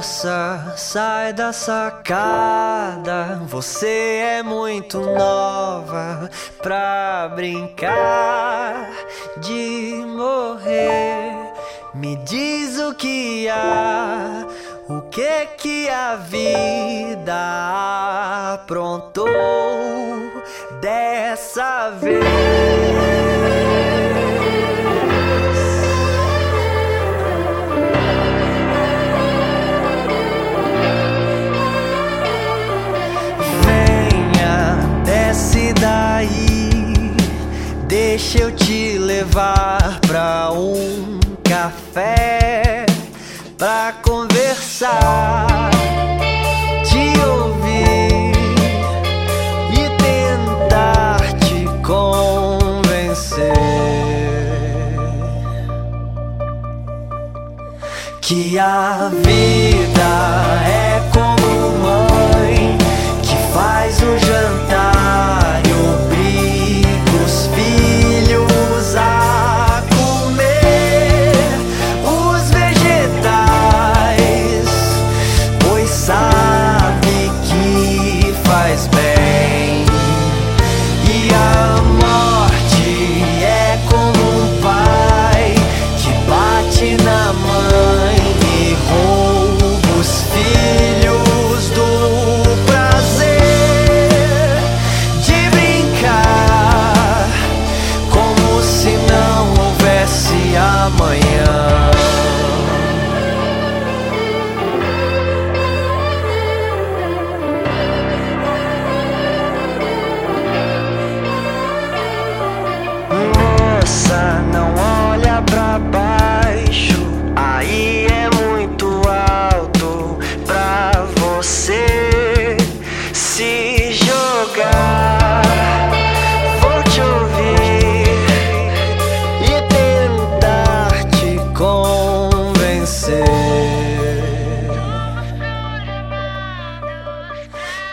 moça, sai da sacada. Você é muito nova pra brincar de morrer. Me diz o que há, o que que a vida aprontou dessa vez. Deixa eu te levar pra um café pra conversar, te ouvir e tentar te convencer que a vida é yeah.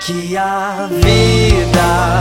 que a vida